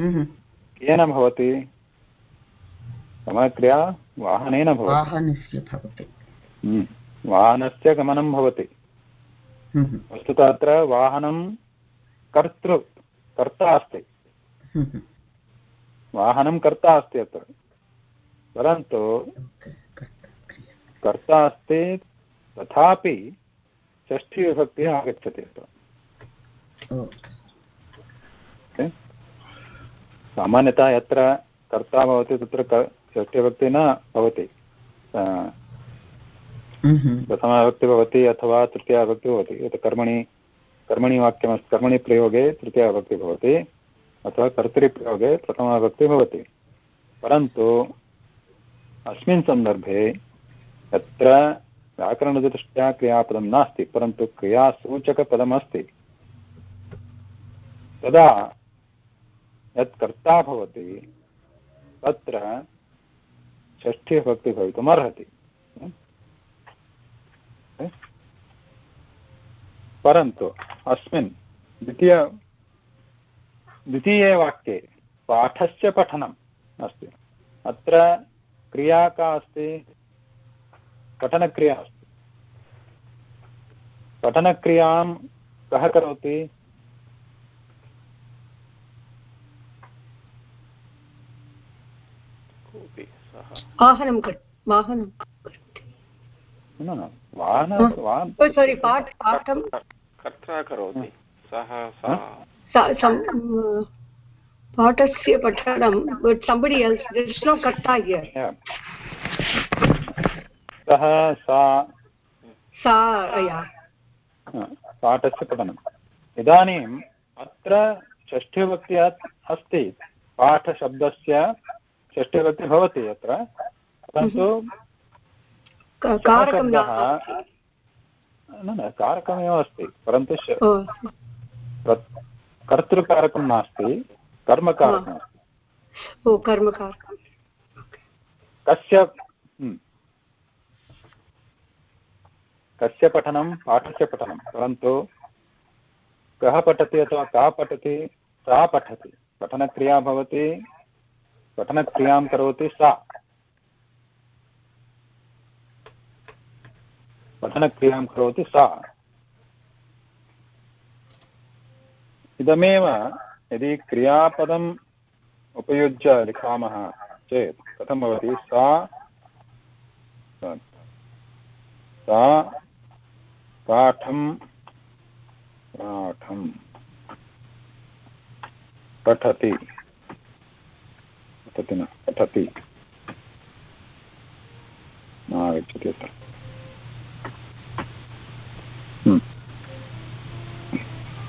केन भवति? गमनक्रिया वाहनेन भवति। वाहनस्य भवति। हम्म, वाहनस्य गमनं भवति। वस्तुतः अत्र वाहनं कर्तृ कर्ता अस्ति। वाहनं कर्ता अस्ति अत्र। परन्तु कर्ता अस्ति तथापि षष्ठीविभक्तिः आगच्छति अत्र? सामान्यतः यत्र कर्ता भवति तत्र षष्ठीविभक्तिः न भवति। हम्म, प्रथमाविभक्ति भवति अथवा तृतीयाविभक्ति भवति। यत् कर्मणि कर्मणि वाक्यमस्ति कर्मणि प्रयोगे तृतीयाविभक्ति भवति। अथवा कर्तरिप्रयोगे प्रथमाविभक्ति भवति। परन्तु अस्मिन् सन्दर्भे तत्र व्याकरणदृष्ट्या क्रियापदं नास्ति, परन्तु क्रियासूचकपदमस्ति। तदा यत् कर्ता भवति, तत्र षष्ठीविभक्ति भवितुम् अर्हति परन्तु अस्मिन् द्वितीय द्वितीये वाक्ये पाठस्य पठनम् अस्ति। अत्र क्रिया का अस्ति पठनक्रिया अस्ति। पठनक्रियाँ कः करोति? वाहनं वाहनं न न वाहन वाहन। सोरि पाठं कर्ता। करोति सं- पाठस्य पठनं somebody else there is no karta सः सा सा पाठस्य पठनम् इदानीम् अत्र षष्ठीविभक्ति अस्ति पाठशब्दस्य षष्ठीविभक्ति भवति अत्र परन्तु न न न कारकमेव अस्ति परन्तु कर्तृकारकं नास्ति कर्मकारकम् ओ कर्मकारकं कस्य हम्म। कस्य पठनं? पाठस्य पठनं। परन्तु कः पठति अथवा का पठति सा पठति। पठनक्रिया भवति पठनक्रियाँ करोति सा। पठनक्रियाँ करोति सा। इदमेव यदि क्रियापदम् उपयुज्य लिखामः चेत् कथं भवति? सा सा पाठं पाठं पठति। पठति न, पठति। नागच्छति अत्र।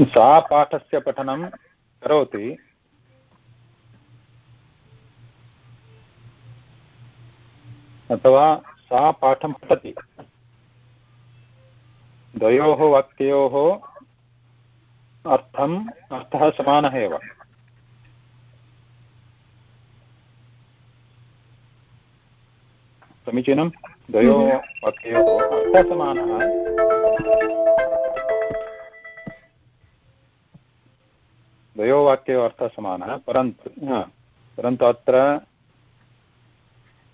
सा पाठस्य पठनं करोति। अथवा सा पाठं पठति। द्वयोः वाक्ययोः अर्थम्, अर्थः समानः एव। समीचीनं। द्वयोः वाक्ययोः अर्थः समानः। द्वयोः वाक्ययोः अर्थः समानः परन्तु परन्तु अत्र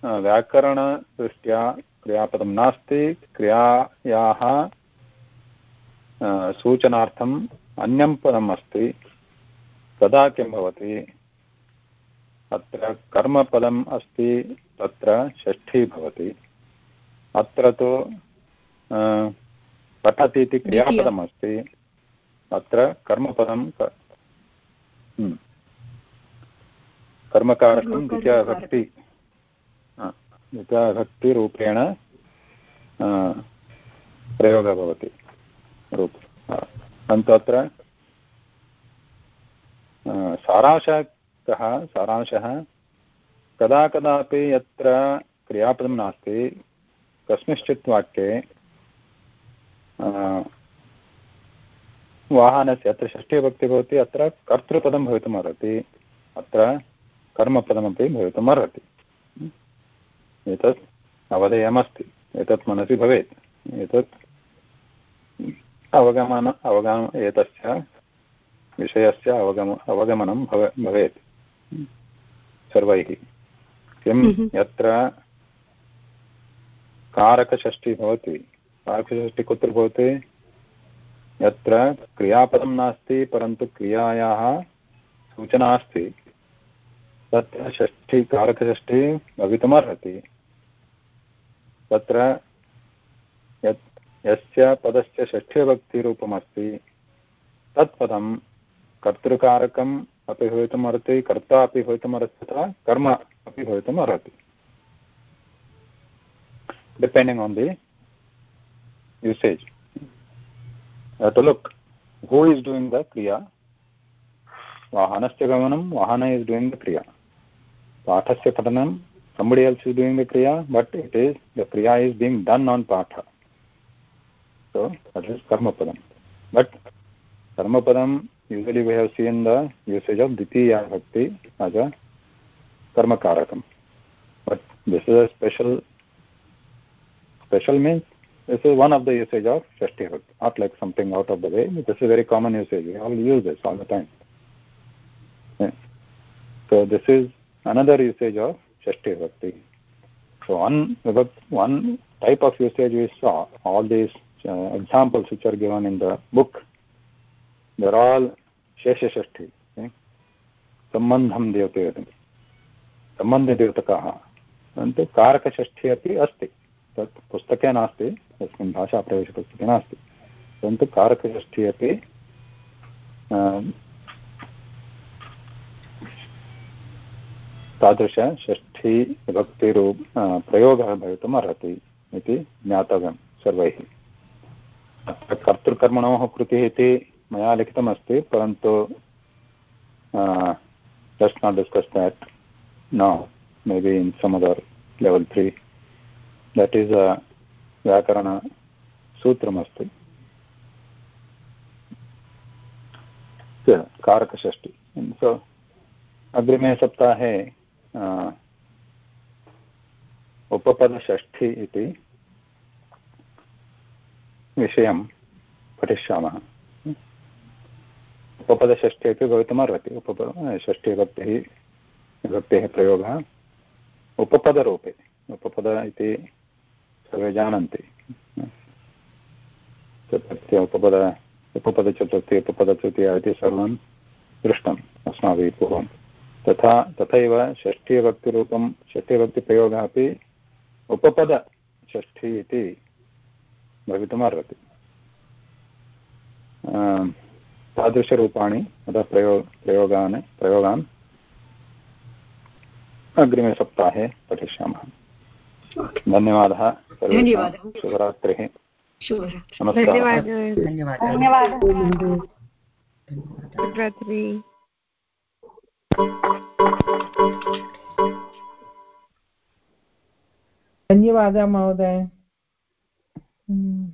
व्याकरणदृष्ट्या क्रियापदं नास्ति। क्रियायाः सूचनार्थम् अन्यं पदम् अस्ति। तदा किं भवति? अत्र कर्मपदम् अस्ति तत्र षष्ठी भवति। अत्र तु पठति इति क्रियापदम् अस्ति। अत्र कर्मपदं कर्मकारकं द्वितीयाभक्ति द्वितीयाभक्तिरूपेण प्रयोगः भवति। रूप अत्र सारांशः कः सारांशः कदा कदापि यत्र क्रियापदं नास्ति कस्मिंश्चित् वाक्ये वाहनस्य अत्र षष्ठीभक्तिः भवति अत्र कर्तृपदं भवितुम् अर्हति अत्र कर्मपदमपि भवितुम् अर्हति एतत् अवधेयमस्ति। एतत् मनसि भवेत्। एतत् अवगमन अवगम एतस्य विषयस्य अवगम अवगमनं भव भवेत्। सर्वैः। किं यत्र कारकषष्ठी भवति कारकषष्ठी कुत्र भवति? यत्र क्रियापदं नास्ति, परन्तु क्रियायाः सूचना अस्ति। तत्र षष्ठी, कारकषष्ठी भवितुमर्हति तत्र यत् यस्य पदस्य षष्ठ्यभक्तिरूपमस्ति तत्पदं कर्तृकारकम् अपि भवितुम् अर्हति कर्ता अपि भवितुम् अर्हति तथा कर्म अपि भवितुम् अर्हति depending on the usage. Uh, to look who is doing the kriya vahana is doing the kriya pathasya patanam somebody else is doing the kriya but it is the kriya is being done on patha So that is karma padam. But karma padam usually we have seen the usage of ditya bhakti as a karma karakam. But this is a special special means this is one of the usage of Shashti Bhakti, not like something out of the way. This is very common usage. We all use this all the time. Yeah. So this is another usage of Shashti Bhakti. So one, one type of usage we saw, all these uh, examples which are given in the book, they're all Shesha Sheshashashti. Okay? सम्बन्धं द्योतयति सम्बन्धद्योतकाः परन्तु कारकषष्ठी अपि अस्ति तत् पुस्तके नास्ति तस्मिन् भाषाप्रवेशपुस्तके नास्ति। परन्तु कारकषष्ठी अपि तादृशषष्ठी विभक्तिरूप प्रयोगः भवितुम् अर्हति इति ज्ञातव्यं सर्वैः। अत्र कर्तृकर्मणोः कृतिः इति मया लिखितमस्ति, परन्तु जस्ट् नाट् डिस्कस् देट् न may be in some other level three that is व्याकरणसूत्रमस्ति कारकषष्टि सो अग्रिमे सप्ताहे उपपदषष्ठि इति विषयं पठिष्यामः। उपपदषष्ठि अपि भवितुमर्हति। उपपद षष्ठीविभक्तिः विभक्तेः प्रयोगः। उपपदरूपे। उपपद इति सर्वे जानन्ति। चतुर्थी उपपद उपपदचतुर्थी उपपदतृतीया इति सर्वं दृष्टम् अस्माभिः पूर्वं। तथा तथैव षष्ठीभक्तिरूपं षष्ठीभक्तिप्रयोगः अपि उपपदषष्ठी इति भवितुमर्हति। तादृशरूपाणि अतः प्रयो प्रयोगान् प्रयोगान् अग्रिमे सप्ताहे पठिष्यामः। धन्यवादः। धन्यवाद। शुभरात्रिः। धन्यवादः। महोदय। हम्म।